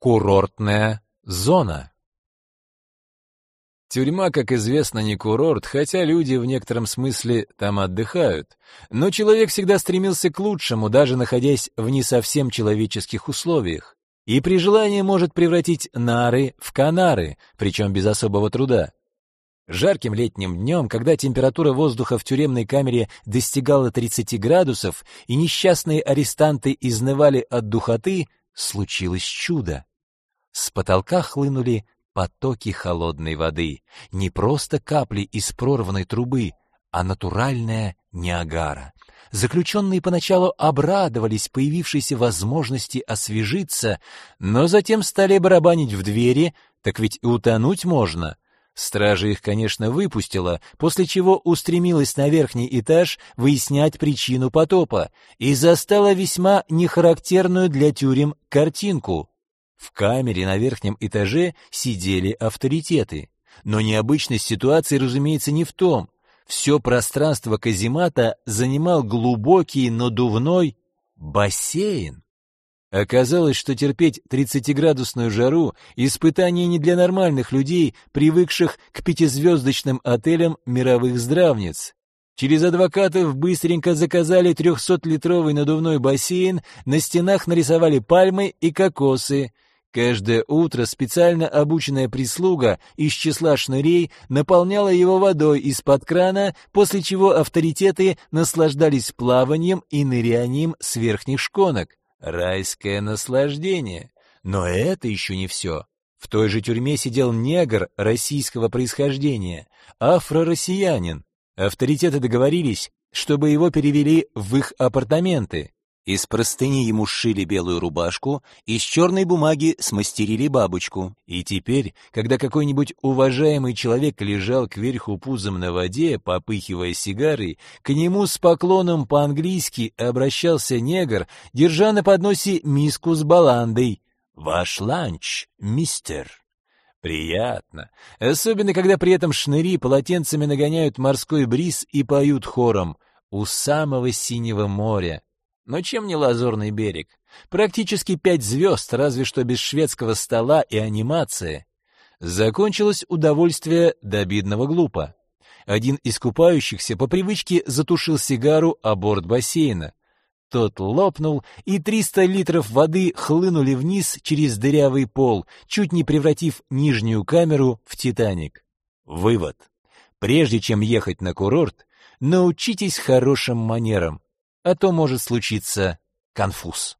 Курортная зона. Тюрьма, как известно, не курорт, хотя люди в некотором смысле там отдыхают. Но человек всегда стремился к лучшему, даже находясь в не совсем человеческих условиях. И при желании может превратить нары в канары, причем без особого труда. Жарким летним днем, когда температура воздуха в тюремной камере достигала 30 градусов и несчастные арестанты изнывали от духоты, случилось чудо. С потолка хлынули потоки холодной воды, не просто капли из прорванной трубы, а натуральная Ниагара. Заключенные поначалу обрадовались появившейся возможности освежиться, но затем стали барабанить в двери, так ведь и утонуть можно. Стража их, конечно, выпустила, после чего устремилась на верхний этаж выяснять причину потопа и застала весьма нехарактерную для тюрем картинку. В камере на верхнем этаже сидели авторитеты. Но необычность ситуации, разумеется, не в том. Все пространство каземата занимал глубокий надувной бассейн. Оказалось, что терпеть 30-градусную жару — испытание не для нормальных людей, привыкших к пятизвездочным отелям мировых здравниц. Через адвокатов быстренько заказали 300-литровый надувной бассейн, на стенах нарисовали пальмы и кокосы — Каждое утро специально обученная прислуга из числа шнырей наполняла его водой из-под крана, после чего авторитеты наслаждались плаванием и нырянием с верхних шконок. Райское наслаждение. Но это еще не все. В той же тюрьме сидел негр российского происхождения, афро-россиянин. Авторитеты договорились, чтобы его перевели в их апартаменты. Из простыни ему сшили белую рубашку, из черной бумаги смастерили бабочку. И теперь, когда какой-нибудь уважаемый человек лежал кверху пузом на воде, попыхивая сигарой, к нему с поклоном по-английски обращался негр, держа на подносе миску с баландой. «Ваш ланч, мистер». Приятно. Особенно, когда при этом шныри полотенцами нагоняют морской бриз и поют хором «У самого синего моря». Но чем не лазурный берег? Практически пять звезд, разве что без шведского стола и анимации. Закончилось удовольствие до обидного глупо. Один из купающихся по привычке затушил сигару о борт бассейна. Тот лопнул, и 300 литров воды хлынули вниз через дырявый пол, чуть не превратив нижнюю камеру в «Титаник». Вывод. Прежде чем ехать на курорт, научитесь хорошим манерам а то может случиться конфуз.